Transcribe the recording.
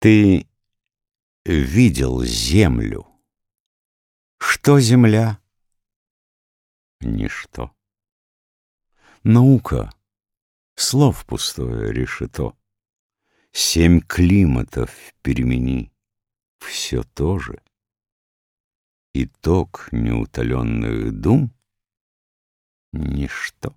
Ты видел землю. Что земля? Ничто. Наука — слов пустое решето. Семь климатов перемени, все то же. Итог неутоленных дум — ничто.